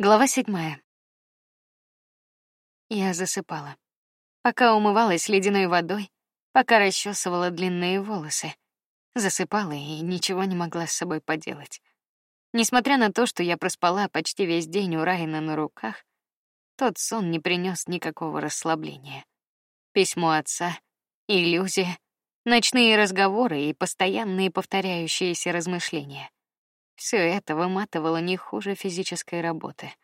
Глава седьмая. Я засыпала. Пока умывалась ледяной водой, пока расчесывала длинные волосы, засыпала и ничего не могла с собой поделать. Несмотря на то, что я проспала почти весь день у Райана на руках, тот сон не принес никакого расслабления. Письмо отца, иллюзия, ночные разговоры и постоянные повторяющиеся размышления. Все это выматывало не хуже физической работы.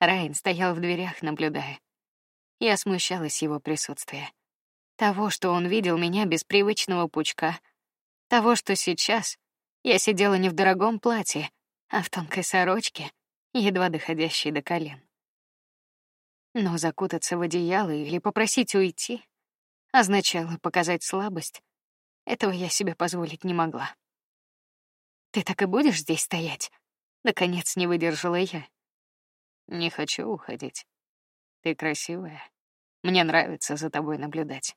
Райн стоял в дверях, наблюдая. Я смущалась его присутствия. Того, что он видел меня без привычного пучка, того, что сейчас я сидела не в дорогом платье, а в тонкой сорочке, едва доходящей до колен. Но закутаться в одеяло или попросить уйти означало показать слабость. Этого я себе позволить не могла. Ты так и будешь здесь стоять? Наконец не выдержала я. Не хочу уходить. Ты красивая. Мне нравится за тобой наблюдать.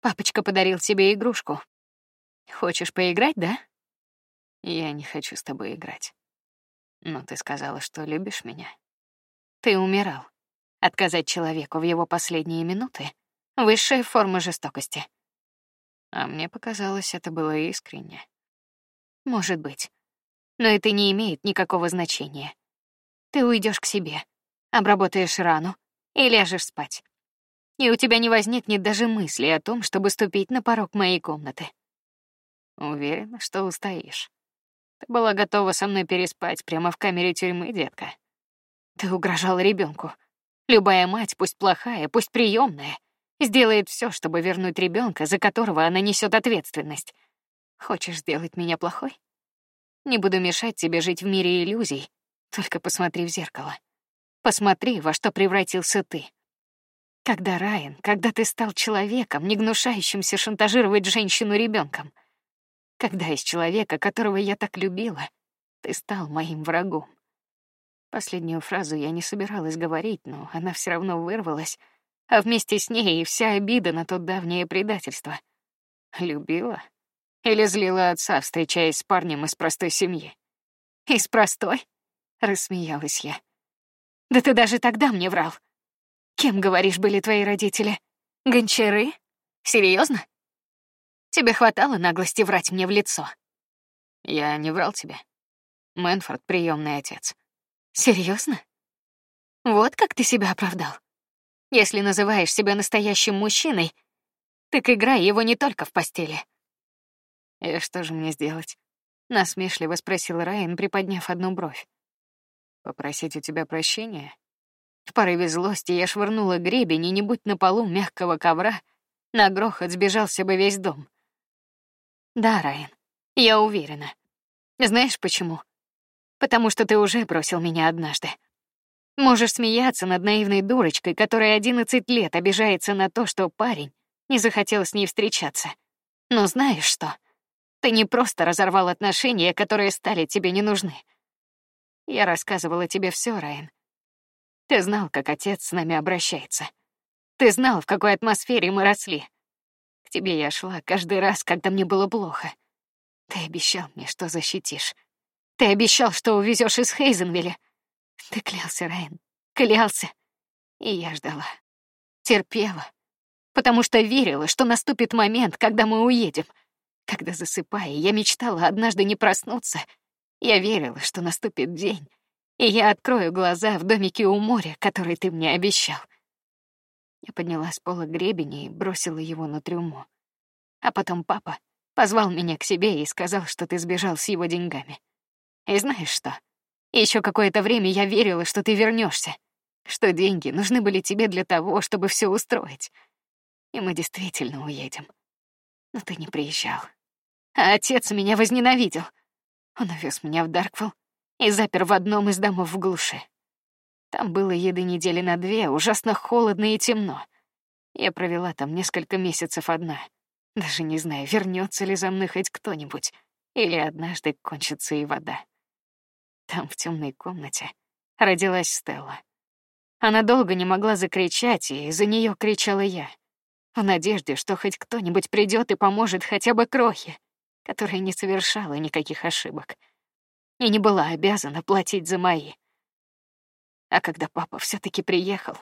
Папочка подарил тебе игрушку. Хочешь поиграть, да? Я не хочу с тобой играть. Но ты сказала, что любишь меня. Ты умирал. Отказать человеку в его последние минуты — высшая форма жестокости. А мне показалось, это было искренне. Может быть. Но это не имеет никакого значения. Ты уйдешь к себе, обработаешь рану и ляжешь спать. И у тебя не возникнет даже мысли о том, чтобы ступить на порог моей комнаты. Уверена, что устоишь. Ты была готова со мной переспать прямо в камере тюрьмы, детка. Ты угрожала ребенку. Любая мать, пусть плохая, пусть приемная, сделает все, чтобы вернуть ребенка, за которого она несет ответственность. Хочешь сделать меня плохой? Не буду мешать тебе жить в мире иллюзий. Только посмотри в зеркало. Посмотри, во что превратился ты. Когда Райан, когда ты стал человеком, не гнушающимся шантажировать женщину ребенком, когда из человека, которого я так любила, ты стал моим врагом. Последнюю фразу я не собиралась говорить, но она все равно вырвалась, а вместе с ней и вся обида на то давнее предательство. Любила? Или злила отца, встречаясь с парнем из простой семьи? Из простой? Рассмеялась я. Да ты даже тогда мне врал. Кем, говоришь, были твои родители? Гончары? Серьезно? Тебе хватало наглости врать мне в лицо. Я не врал тебе. Мэнфорд приемный отец. Серьезно? Вот как ты себя оправдал. Если называешь себя настоящим мужчиной, так играй его не только в постели. И что же мне сделать? Насмешливо спросил Райан, приподняв одну бровь. Попросить у тебя прощения? В порыве злости я швырнула гребень, и не будь на полу мягкого ковра, на грохот сбежался бы весь дом. Да, Райан, я уверена. Знаешь почему? Потому что ты уже бросил меня однажды. Можешь смеяться над наивной дурочкой, которая одиннадцать лет обижается на то, что парень не захотел с ней встречаться. Но знаешь что? Ты не просто разорвал отношения, которые стали тебе не нужны. Я рассказывала тебе все, Райан. Ты знал, как отец с нами обращается. Ты знал, в какой атмосфере мы росли. К тебе я шла каждый раз, когда мне было плохо. Ты обещал мне, что защитишь. Ты обещал, что увезешь из Хейзенвилля. Ты клялся, Райан, клялся. И я ждала, терпела, потому что верила, что наступит момент, когда мы уедем. Когда засыпая, я мечтала однажды не проснуться. Я верила, что наступит день, и я открою глаза в домике у моря, который ты мне обещал. Я подняла с пола гребень и бросила его на трюмо. А потом папа позвал меня к себе и сказал, что ты сбежал с его деньгами. И знаешь что? Еще какое-то время я верила, что ты вернешься, что деньги нужны были тебе для того, чтобы все устроить. И мы действительно уедем. Но ты не приезжал а отец меня возненавидел. Он увез меня в Дарквелл и запер в одном из домов в глуши. Там было еды недели на две, ужасно холодно и темно. Я провела там несколько месяцев одна, даже не знаю, вернется ли за мной хоть кто-нибудь, или однажды кончится и вода. Там в темной комнате родилась Стелла. Она долго не могла закричать, и за нее кричала я, в надежде, что хоть кто-нибудь придет и поможет хотя бы крохе которая не совершала никаких ошибок и не была обязана платить за мои. А когда папа все таки приехал,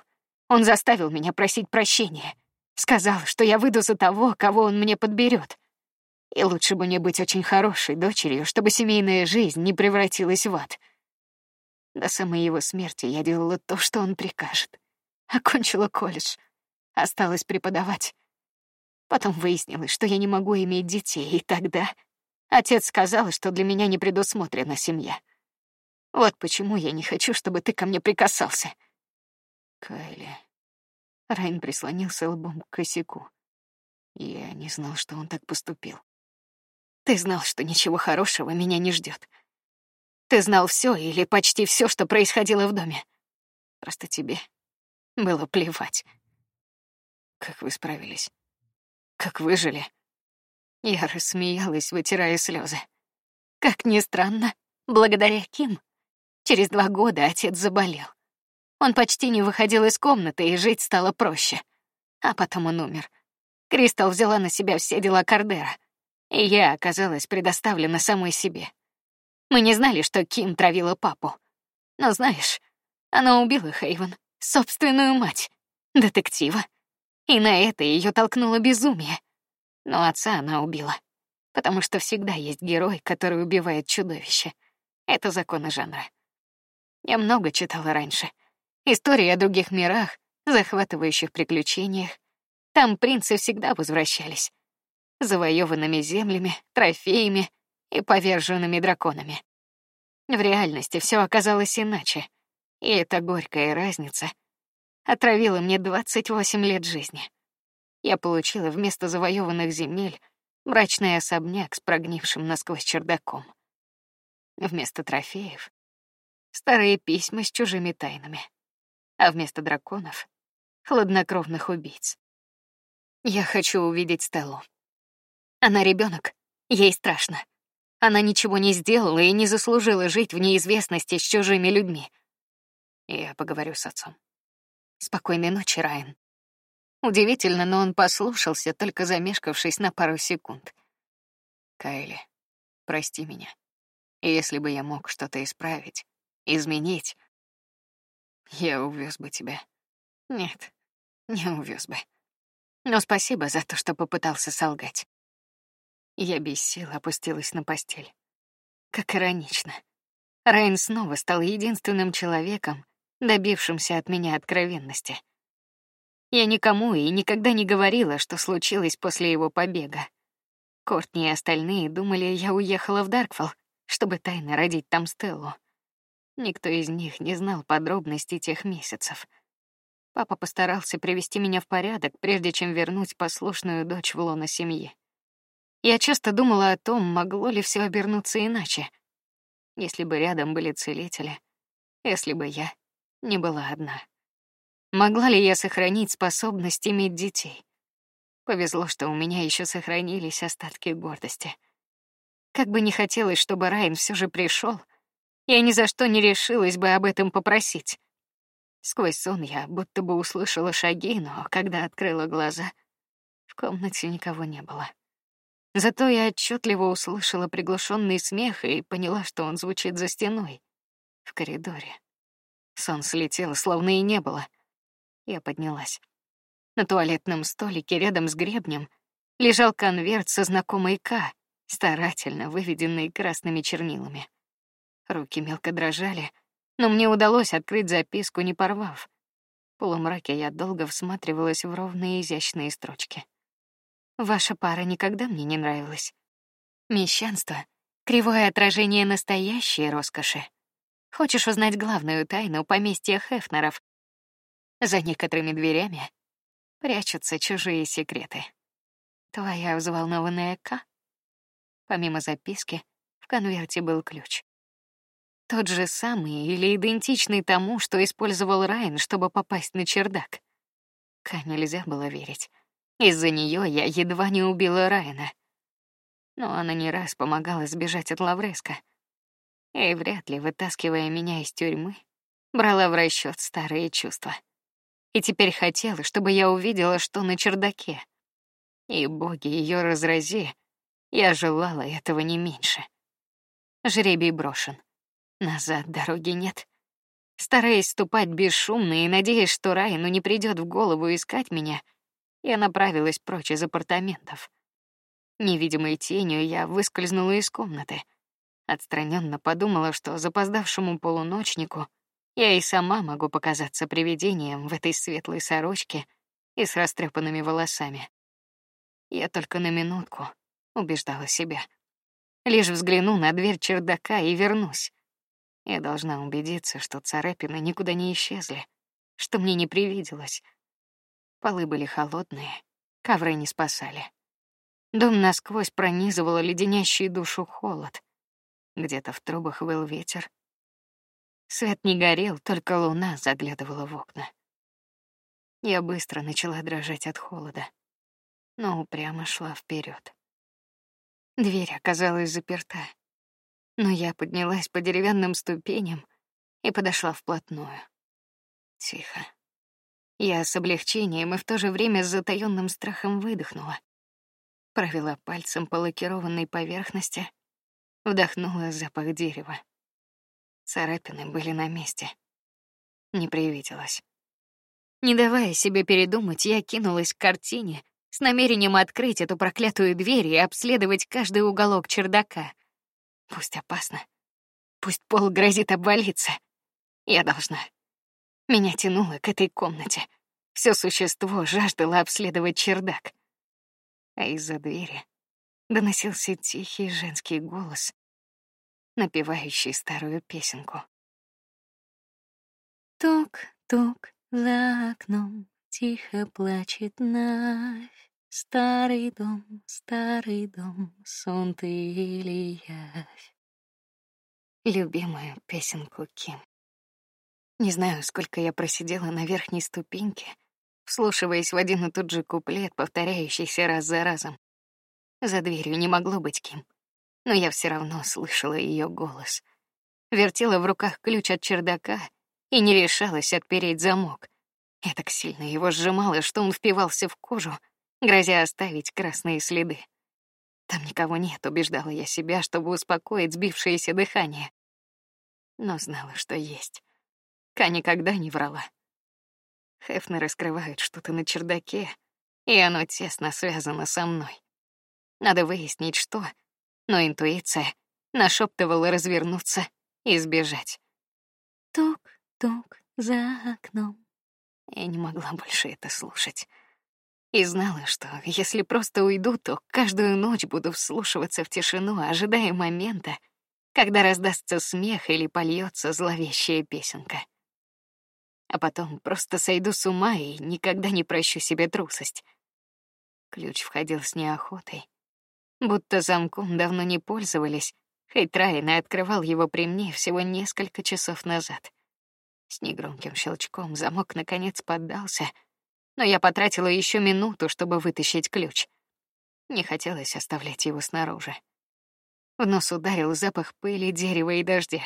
он заставил меня просить прощения. Сказал, что я выйду за того, кого он мне подберет. И лучше бы мне быть очень хорошей дочерью, чтобы семейная жизнь не превратилась в ад. До самой его смерти я делала то, что он прикажет. Окончила колледж, осталось преподавать. Потом выяснилось, что я не могу иметь детей, и тогда отец сказал, что для меня не предусмотрена семья. Вот почему я не хочу, чтобы ты ко мне прикасался. Кайли. Райн прислонился лбом к косяку. Я не знал, что он так поступил. Ты знал, что ничего хорошего меня не ждет. Ты знал все или почти все, что происходило в доме. Просто тебе было плевать. Как вы справились? Как выжили? Я рассмеялась, вытирая слезы. Как ни странно, благодаря Ким через два года отец заболел. Он почти не выходил из комнаты, и жить стало проще. А потом он умер. Кристал взяла на себя все дела Кардера, и я оказалась предоставлена самой себе. Мы не знали, что Ким травила папу. Но знаешь, она убила Хейвен, собственную мать, детектива. И на это ее толкнуло безумие. Но отца она убила, потому что всегда есть герой, который убивает чудовище. Это законы жанра. Я много читала раньше. Истории о других мирах, захватывающих приключениях. Там принцы всегда возвращались. Завоеванными землями, трофеями и поверженными драконами. В реальности все оказалось иначе. И эта горькая разница отравила мне 28 лет жизни. Я получила вместо завоеванных земель мрачный особняк с прогнившим насквозь чердаком. Вместо трофеев — старые письма с чужими тайнами, а вместо драконов — хладнокровных убийц. Я хочу увидеть Стеллу. Она ребенок, ей страшно. Она ничего не сделала и не заслужила жить в неизвестности с чужими людьми. Я поговорю с отцом. Спокойной ночи, Райан. Удивительно, но он послушался, только замешкавшись на пару секунд. Кайли, прости меня. Если бы я мог что-то исправить, изменить, я увез бы тебя. Нет, не увез бы. Но спасибо за то, что попытался солгать. Я без сил опустилась на постель. Как иронично. Райан снова стал единственным человеком, добившимся от меня откровенности. Я никому и никогда не говорила, что случилось после его побега. Кортни и остальные думали, я уехала в Даркфолл, чтобы тайно родить там Стеллу. Никто из них не знал подробностей тех месяцев. Папа постарался привести меня в порядок, прежде чем вернуть послушную дочь в лоно семьи. Я часто думала о том, могло ли все обернуться иначе, если бы рядом были целители, если бы я не была одна. Могла ли я сохранить способность иметь детей? Повезло, что у меня еще сохранились остатки гордости. Как бы не хотелось, чтобы Райан все же пришел, я ни за что не решилась бы об этом попросить. Сквозь сон я будто бы услышала шаги, но когда открыла глаза, в комнате никого не было. Зато я отчетливо услышала приглушенный смех и поняла, что он звучит за стеной, в коридоре. Сон слетел, словно и не было. Я поднялась. На туалетном столике рядом с гребнем лежал конверт со знакомой К, старательно выведенный красными чернилами. Руки мелко дрожали, но мне удалось открыть записку, не порвав. В полумраке я долго всматривалась в ровные изящные строчки. Ваша пара никогда мне не нравилась. Мещанство — кривое отражение настоящей роскоши. Хочешь узнать главную тайну поместья Хефнеров? За некоторыми дверями прячутся чужие секреты. Твоя взволнованная К. Помимо записки, в конверте был ключ. Тот же самый или идентичный тому, что использовал Райан, чтобы попасть на чердак. К нельзя было верить. Из-за нее я едва не убила Райана. Но она не раз помогала сбежать от Лавреска. И вряд ли, вытаскивая меня из тюрьмы, брала в расчет старые чувства. И теперь хотела, чтобы я увидела, что на чердаке. И боги ее разрази, я желала этого не меньше. Жребий брошен. Назад дороги нет. Стараясь ступать бесшумно и надеясь, что Райану не придет в голову искать меня, я направилась прочь из апартаментов. Невидимой тенью я выскользнула из комнаты. Отстраненно подумала, что запоздавшему полуночнику я и сама могу показаться привидением в этой светлой сорочке и с растрепанными волосами. Я только на минутку убеждала себя. Лишь взгляну на дверь чердака и вернусь. Я должна убедиться, что царапины никуда не исчезли, что мне не привиделось. Полы были холодные, ковры не спасали. Дом насквозь пронизывало леденящий душу холод. Где-то в трубах выл ветер. Свет не горел, только луна заглядывала в окна. Я быстро начала дрожать от холода, но упрямо шла вперед. Дверь оказалась заперта но я поднялась по деревянным ступеням и подошла вплотную. Тихо. Я с облегчением и в то же время с затаённым страхом выдохнула. Провела пальцем по лакированной поверхности, вдохнула запах дерева. Царапины были на месте. Не привиделось. Не давая себе передумать, я кинулась к картине с намерением открыть эту проклятую дверь и обследовать каждый уголок чердака — Пусть опасно. Пусть пол грозит обвалиться. Я должна. Меня тянуло к этой комнате. Все существо жаждало обследовать чердак. А из-за двери доносился тихий женский голос, напевающий старую песенку. Тук-тук за окном тихо плачет Навь. Старый дом, старый дом, сон ты или явь. Любимую песенку Ким. Не знаю, сколько я просидела на верхней ступеньке, вслушиваясь в один и тот же куплет, повторяющийся раз за разом. За дверью не могло быть Ким, но я все равно слышала ее голос. Вертела в руках ключ от чердака и не решалась отпереть замок. Я так сильно его сжимала, что он впивался в кожу, грозя оставить красные следы. Там никого нет, убеждала я себя, чтобы успокоить сбившееся дыхание. Но знала, что есть. Ка никогда не врала. Хефны раскрывают что-то на чердаке, и оно тесно связано со мной. Надо выяснить, что, но интуиция нашептывала развернуться и сбежать. Тук-тук за окном. Я не могла больше это слушать и знала, что если просто уйду, то каждую ночь буду вслушиваться в тишину, ожидая момента, когда раздастся смех или польется зловещая песенка. А потом просто сойду с ума и никогда не прощу себе трусость. Ключ входил с неохотой, будто замком давно не пользовались, хоть Райан открывал его при мне всего несколько часов назад. С негромким щелчком замок наконец поддался — но я потратила еще минуту, чтобы вытащить ключ. Не хотелось оставлять его снаружи. В нос ударил запах пыли, дерева и дождя.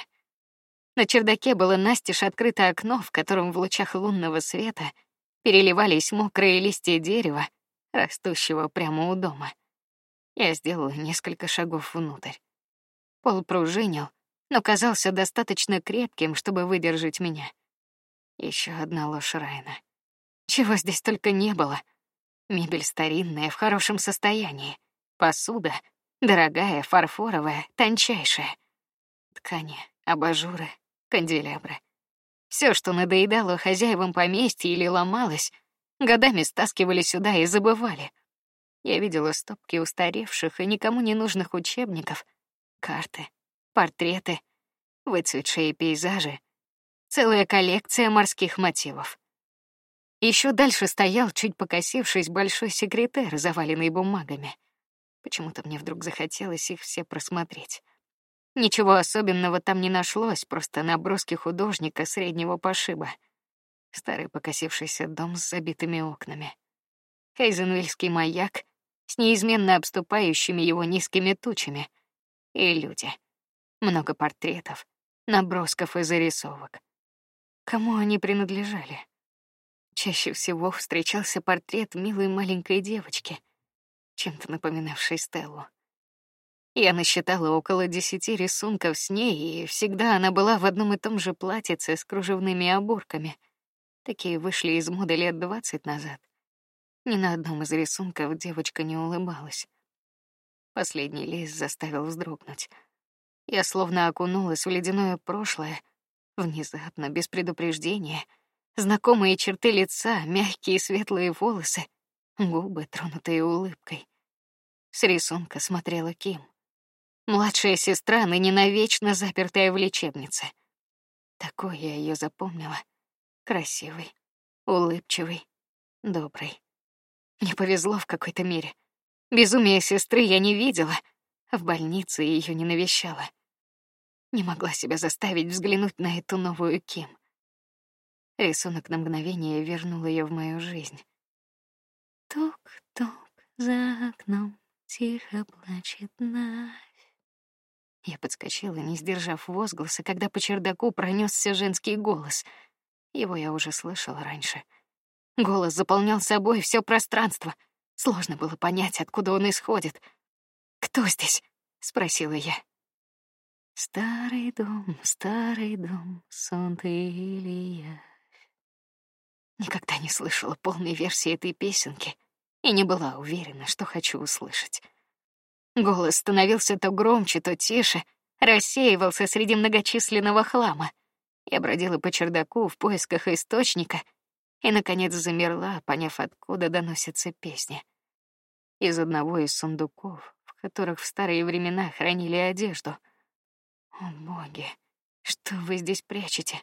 На чердаке было настежь открыто окно, в котором в лучах лунного света переливались мокрые листья дерева, растущего прямо у дома. Я сделала несколько шагов внутрь. Пол пружинил, но казался достаточно крепким, чтобы выдержать меня. Еще одна ложь Райна. Чего здесь только не было. Мебель старинная, в хорошем состоянии. Посуда дорогая, фарфоровая, тончайшая. Ткани, абажуры, канделябры. Все, что надоедало хозяевам поместья или ломалось, годами стаскивали сюда и забывали. Я видела стопки устаревших и никому не нужных учебников, карты, портреты, выцветшие пейзажи, целая коллекция морских мотивов. Еще дальше стоял, чуть покосившись, большой секретер, заваленный бумагами. Почему-то мне вдруг захотелось их все просмотреть. Ничего особенного там не нашлось, просто наброски художника среднего пошиба. Старый покосившийся дом с забитыми окнами. Хейзенвильский маяк с неизменно обступающими его низкими тучами. И люди. Много портретов, набросков и зарисовок. Кому они принадлежали? Чаще всего встречался портрет милой маленькой девочки, чем-то напоминавшей Стеллу. Я насчитала около десяти рисунков с ней, и всегда она была в одном и том же платьице с кружевными оборками. Такие вышли из моды лет двадцать назад. Ни на одном из рисунков девочка не улыбалась. Последний лист заставил вздрогнуть. Я словно окунулась в ледяное прошлое, внезапно, без предупреждения. Знакомые черты лица, мягкие светлые волосы, губы, тронутые улыбкой. С рисунка смотрела Ким. Младшая сестра, ныне навечно запертая в лечебнице. Такой я ее запомнила. Красивый, улыбчивый, добрый. Мне повезло в какой-то мере. Безумие сестры я не видела, в больнице ее не навещала. Не могла себя заставить взглянуть на эту новую Ким. Рисунок на мгновение вернул ее в мою жизнь. Тук-тук за окном тихо плачет Навь. Я подскочила, не сдержав возгласа, когда по чердаку пронесся женский голос. Его я уже слышала раньше. Голос заполнял собой все пространство. Сложно было понять, откуда он исходит. Кто здесь? спросила я. Старый дом, старый дом, сон ты или я. Никогда не слышала полной версии этой песенки и не была уверена, что хочу услышать. Голос становился то громче, то тише, рассеивался среди многочисленного хлама. Я бродила по чердаку в поисках источника и наконец замерла, поняв, откуда доносятся песни. Из одного из сундуков, в которых в старые времена хранили одежду — о боги, что вы здесь прячете?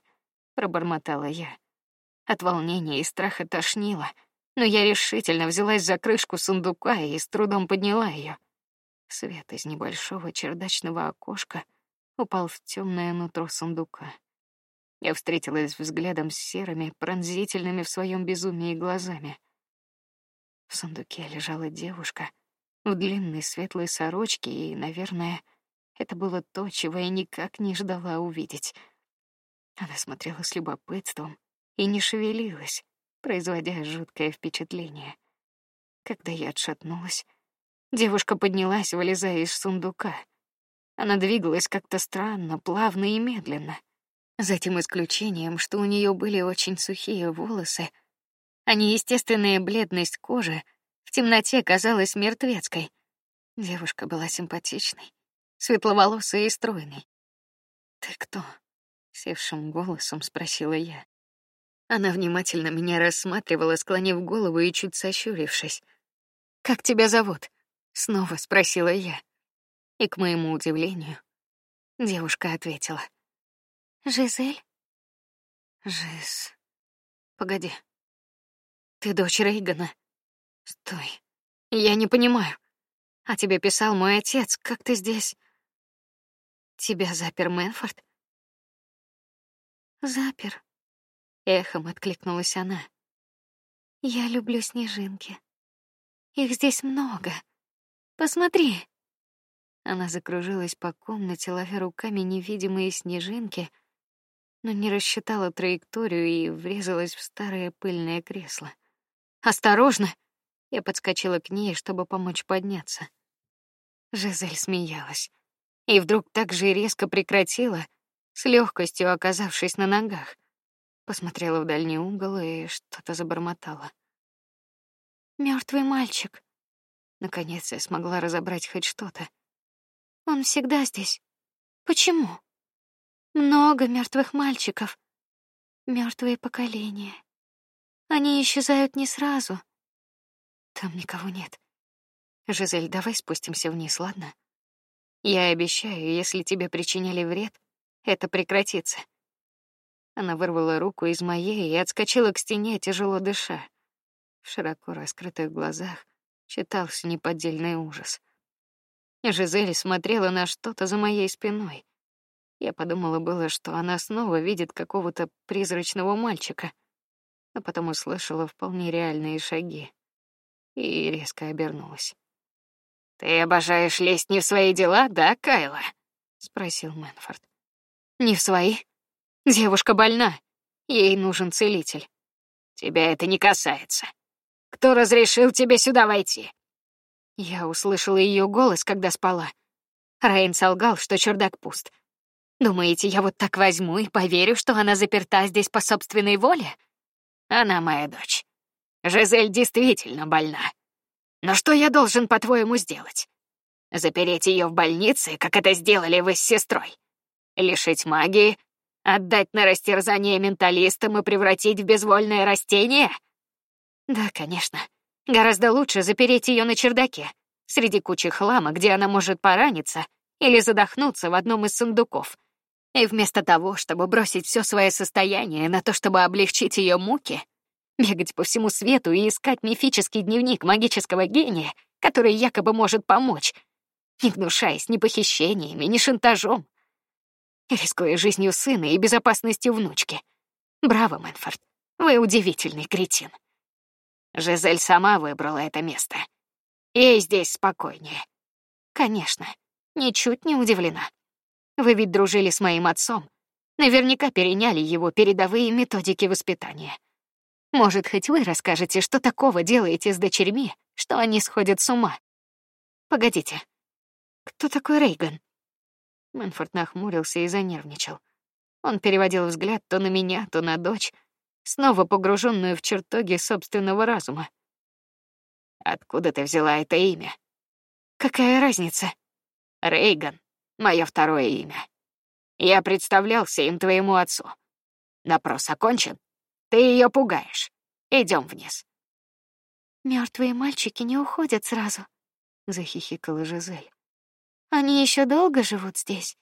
пробормотала я. От волнения и страха тошнило, но я решительно взялась за крышку сундука и с трудом подняла ее. Свет из небольшого чердачного окошка упал в темное нутро сундука. Я встретилась взглядом с серыми, пронзительными в своем безумии глазами. В сундуке лежала девушка в длинной светлой сорочке и, наверное, это было то, чего я никак не ждала увидеть. Она смотрела с любопытством и не шевелилась, производя жуткое впечатление. Когда я отшатнулась, девушка поднялась, вылезая из сундука. Она двигалась как-то странно, плавно и медленно. За тем исключением, что у нее были очень сухие волосы, а неестественная бледность кожи в темноте казалась мертвецкой. Девушка была симпатичной, светловолосый и стройный. Ты кто? севшим голосом спросила я. Она внимательно меня рассматривала, склонив голову и чуть сощурившись. Как тебя зовут? снова спросила я. И к моему удивлению, девушка ответила: Жизель. Жиз. Погоди. Ты дочь Рейгана. Стой. Я не понимаю. А тебе писал мой отец. Как ты здесь? Тебя запер Мэнфорд? Запер. Эхом откликнулась она. Я люблю снежинки. Их здесь много. Посмотри. Она закружилась по комнате, ловя руками невидимые снежинки, но не рассчитала траекторию и врезалась в старое пыльное кресло. Осторожно! Я подскочила к ней, чтобы помочь подняться. Жизель смеялась и вдруг так же резко прекратила, с легкостью оказавшись на ногах. Посмотрела в дальний угол и что-то забормотала. Мертвый мальчик. Наконец я смогла разобрать хоть что-то. Он всегда здесь. Почему? Много мертвых мальчиков. Мертвые поколения. Они исчезают не сразу. Там никого нет. Жизель, давай спустимся вниз, ладно? Я обещаю, если тебе причиняли вред, это прекратится. Она вырвала руку из моей и отскочила к стене, тяжело дыша. В широко раскрытых глазах читался неподдельный ужас. Жизель смотрела на что-то за моей спиной. Я подумала было, что она снова видит какого-то призрачного мальчика, а потом услышала вполне реальные шаги и резко обернулась. Ты обожаешь лезть не в свои дела, да, Кайла? спросил Мэнфорд. Не в свои. Девушка больна, ей нужен целитель. Тебя это не касается. Кто разрешил тебе сюда войти? Я услышала ее голос, когда спала. Рейн солгал, что чердак пуст. Думаете, я вот так возьму и поверю, что она заперта здесь по собственной воле? Она моя дочь. Жизель действительно больна. Но что я должен, по-твоему, сделать? Запереть ее в больнице, как это сделали вы с сестрой? Лишить магии? Отдать на растерзание менталистам и превратить в безвольное растение? Да, конечно. Гораздо лучше запереть ее на чердаке, среди кучи хлама, где она может пораниться или задохнуться в одном из сундуков. И вместо того, чтобы бросить все свое состояние на то, чтобы облегчить ее муки, бегать по всему свету и искать мифический дневник магического гения, который якобы может помочь, не гнушаясь ни похищениями, ни шантажом, рискуя жизнью сына и безопасностью внучки. Браво, Мэнфорд, вы удивительный кретин. Жизель сама выбрала это место. Ей здесь спокойнее. Конечно, ничуть не удивлена. Вы ведь дружили с моим отцом. Наверняка переняли его передовые методики воспитания. Может, хоть вы расскажете, что такого делаете с дочерьми, что они сходят с ума? Погодите. Кто такой Рейган? Мэнфорд нахмурился и занервничал. Он переводил взгляд то на меня, то на дочь, снова погруженную в чертоги собственного разума. Откуда ты взяла это имя? Какая разница? Рейган, мое второе имя. Я представлялся им твоему отцу. Допрос окончен. Ты ее пугаешь. Идем вниз. Мертвые мальчики не уходят сразу, захихикала Жизель. Они еще долго живут здесь.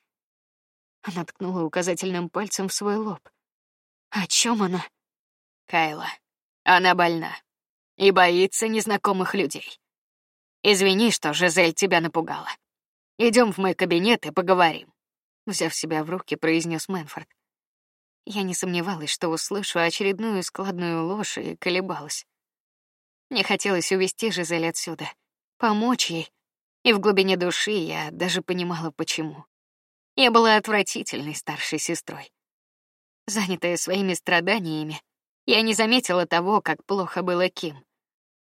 Она ткнула указательным пальцем в свой лоб. О чем она? Кайла. Она больна и боится незнакомых людей. Извини, что Жизель тебя напугала. Идем в мой кабинет и поговорим. Взяв себя в руки, произнес Мэнфорд. Я не сомневалась, что услышу очередную складную ложь и колебалась. Мне хотелось увести Жизель отсюда, помочь ей, и в глубине души я даже понимала, почему. Я была отвратительной старшей сестрой. Занятая своими страданиями, я не заметила того, как плохо было Ким.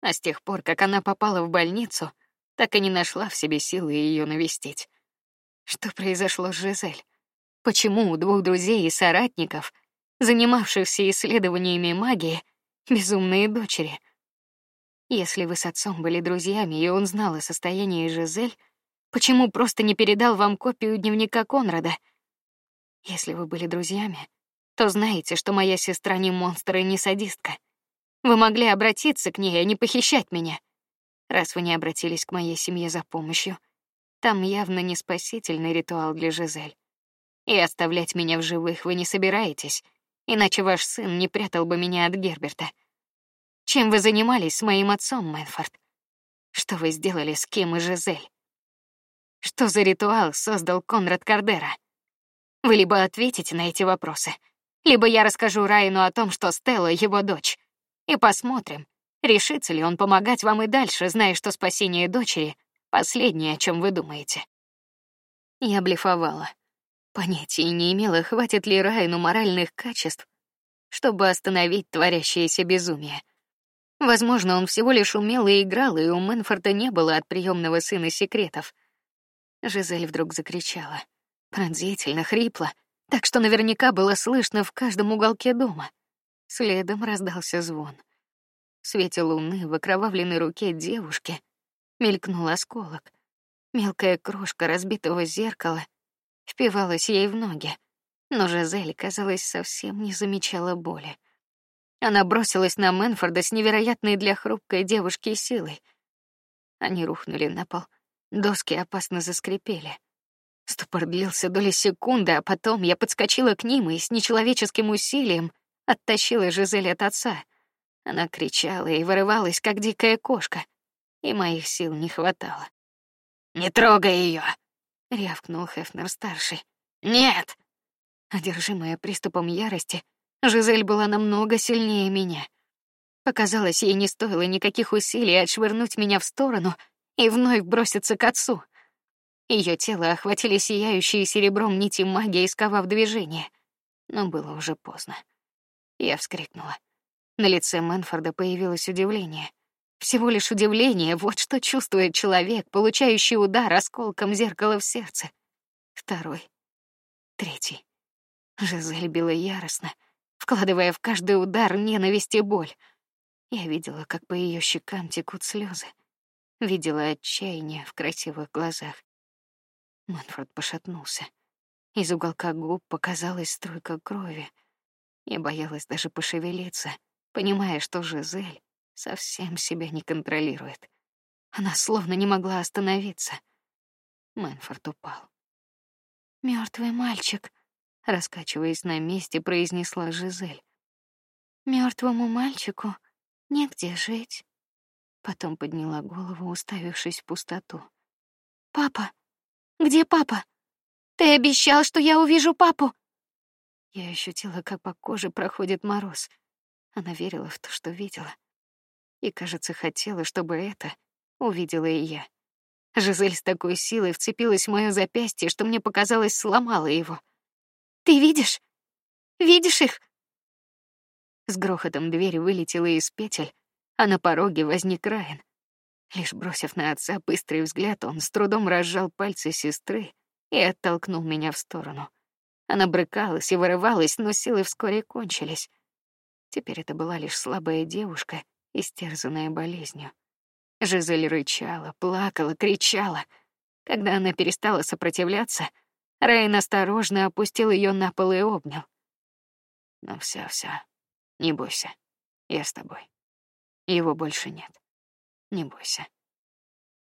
А с тех пор, как она попала в больницу, так и не нашла в себе силы ее навестить. Что произошло с Жизель? Почему у двух друзей и соратников, занимавшихся исследованиями магии, безумные дочери? Если вы с отцом были друзьями, и он знал о состоянии Жизель, почему просто не передал вам копию дневника Конрада? Если вы были друзьями, то знаете, что моя сестра не монстр и не садистка. Вы могли обратиться к ней, а не похищать меня. Раз вы не обратились к моей семье за помощью, там явно не спасительный ритуал для Жизель. И оставлять меня в живых вы не собираетесь, иначе ваш сын не прятал бы меня от Герберта. Чем вы занимались с моим отцом, Мэнфорд? Что вы сделали с Кем и Жизель? Что за ритуал создал Конрад Кардера? Вы либо ответите на эти вопросы, либо я расскажу Райну о том, что Стелла его дочь, и посмотрим, решится ли он помогать вам и дальше, зная, что спасение дочери последнее, о чем вы думаете. Я блефовала. Понятия не имела, хватит ли Райну моральных качеств, чтобы остановить творящееся безумие. Возможно, он всего лишь умел и играл, и у Мэнфорда не было от приемного сына секретов. Жизель вдруг закричала, пронзительно, хрипло, так что наверняка было слышно в каждом уголке дома. Следом раздался звон. В свете луны в окровавленной руке девушки мелькнул осколок. Мелкая крошка разбитого зеркала впивалась ей в ноги, но Жизель, казалось, совсем не замечала боли. Она бросилась на Мэнфорда с невероятной для хрупкой девушки силой. Они рухнули на пол. Доски опасно заскрипели. Ступор длился доли секунды, а потом я подскочила к ним и с нечеловеческим усилием оттащила Жизель от отца. Она кричала и вырывалась, как дикая кошка, и моих сил не хватало. Не трогай ее, рявкнул Хефнер старший. Нет. Одержимая приступом ярости, Жизель была намного сильнее меня. Показалось, ей не стоило никаких усилий отшвырнуть меня в сторону и вновь броситься к отцу. Ее тело охватили сияющие серебром нити магии, сковав движение, но было уже поздно. Я вскрикнула. На лице Мэнфорда появилось удивление. Всего лишь удивление, вот что чувствует человек, получающий удар осколком зеркала в сердце. Второй, третий. Жизель била яростно, вкладывая в каждый удар ненависть и боль. Я видела, как по ее щекам текут слезы, видела отчаяние в красивых глазах. Манфред пошатнулся. Из уголка губ показалась струйка крови. Я боялась даже пошевелиться, понимая, что Жизель совсем себя не контролирует. Она словно не могла остановиться. Мэнфорд упал. Мертвый мальчик, раскачиваясь на месте, произнесла Жизель. Мертвому мальчику негде жить. Потом подняла голову, уставившись в пустоту. Папа, где папа? Ты обещал, что я увижу папу. Я ощутила, как по коже проходит мороз. Она верила в то, что видела, и, кажется, хотела, чтобы это увидела и я. Жизель с такой силой вцепилась в моё запястье, что мне показалось, сломала его. Ты видишь? Видишь их? С грохотом дверь вылетела из петель, а на пороге возник Райан. Лишь бросив на отца быстрый взгляд, он с трудом разжал пальцы сестры и оттолкнул меня в сторону. Она брыкалась и вырывалась, но силы вскоре кончились. Теперь это была лишь слабая девушка, истерзанная болезнью. Жизель рычала, плакала, кричала. Когда она перестала сопротивляться, Рейн осторожно опустил ее на пол и обнял. Ну все, все, не бойся, я с тобой. Его больше нет. Не бойся.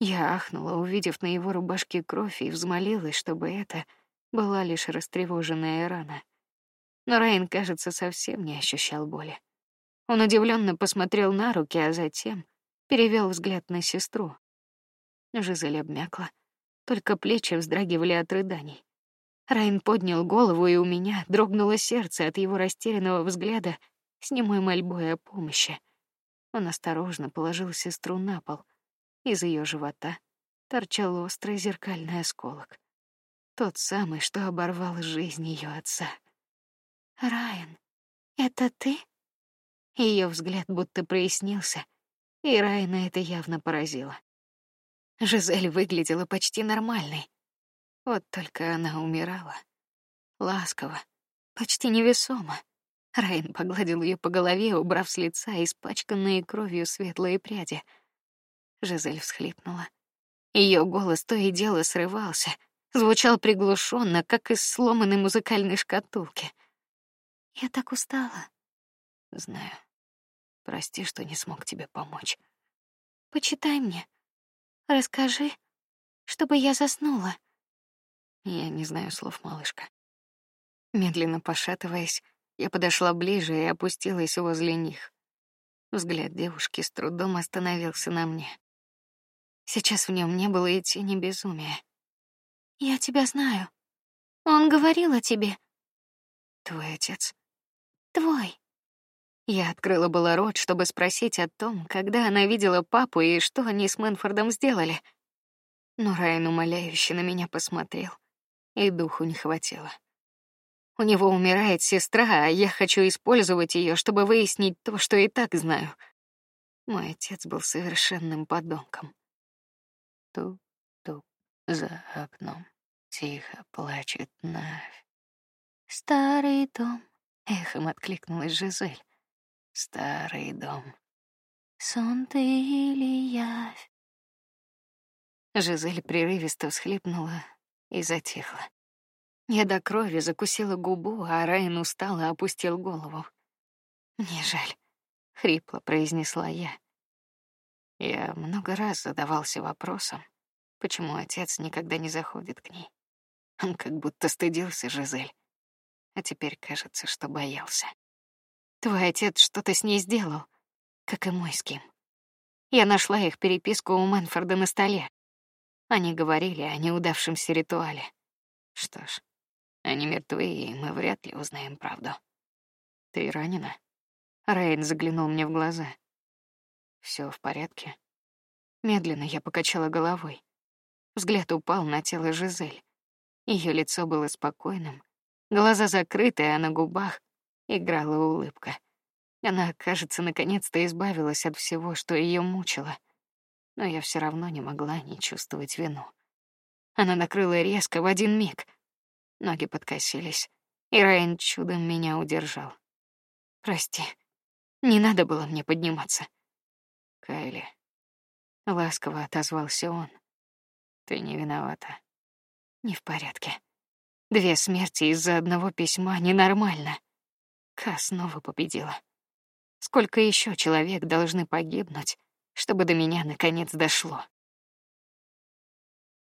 Я ахнула, увидев на его рубашке кровь, и взмолилась, чтобы это была лишь растревоженная рана. Но Райан, кажется, совсем не ощущал боли. Он удивленно посмотрел на руки, а затем перевел взгляд на сестру. Жизель обмякла, только плечи вздрагивали от рыданий. Райан поднял голову, и у меня дрогнуло сердце от его растерянного взгляда с немой мольбой о помощи. Он осторожно положил сестру на пол. Из ее живота торчал острый зеркальный осколок, тот самый, что оборвал жизнь ее отца. Райан, это ты? Ее взгляд будто прояснился, и Райана это явно поразило. Жизель выглядела почти нормальной. Вот только она умирала. Ласково, почти невесомо. Райан погладил ее по голове, убрав с лица испачканные кровью светлые пряди. Жизель всхлипнула. Ее голос то и дело срывался, звучал приглушенно, как из сломанной музыкальной шкатулки. Я так устала. Знаю. Прости, что не смог тебе помочь. Почитай мне. Расскажи, чтобы я заснула. Я не знаю слов, малышка. Медленно пошатываясь, я подошла ближе и опустилась возле них. Взгляд девушки с трудом остановился на мне. Сейчас в нем не было и тени безумия. Я тебя знаю. Он говорил о тебе. Твой отец. Твой. Я открыла было рот, чтобы спросить о том, когда она видела папу и что они с Мэнфордом сделали. Но Райан умоляюще на меня посмотрел, и духу не хватило. У него умирает сестра, а я хочу использовать ее, чтобы выяснить то, что и так знаю. Мой отец был совершенным подонком. Тук-тук за окном тихо плачет Навь. Старый дом, эхом откликнулась Жизель. Старый дом. Сон ты или явь? Жизель прерывисто всхлипнула и затихла. Я до крови закусила губу, а Райан устало опустил голову. Мне жаль, хрипло произнесла я. Я много раз задавался вопросом, почему отец никогда не заходит к ней. Он как будто стыдился Жизель, а теперь кажется, что боялся. Твой отец что-то с ней сделал, как и мой с кем. Я нашла их переписку у Мэнфорда на столе. Они говорили о неудавшемся ритуале. Что ж, они мертвы, и мы вряд ли узнаем правду. Ты ранена? Рейн заглянул мне в глаза. Все в порядке. Медленно я покачала головой. Взгляд упал на тело Жизель. Ее лицо было спокойным, глаза закрыты, а на губах играла улыбка. Она, кажется, наконец-то избавилась от всего, что ее мучило. Но я все равно не могла не чувствовать вину. Она накрыла резко в один миг. Ноги подкосились, и Райан чудом меня удержал. Прости, не надо было мне подниматься. Кайли, ласково отозвался он. Ты не виновата. Не в порядке. Две смерти из-за одного письма ненормально. Ка снова победила. Сколько еще человек должны погибнуть, чтобы до меня наконец дошло?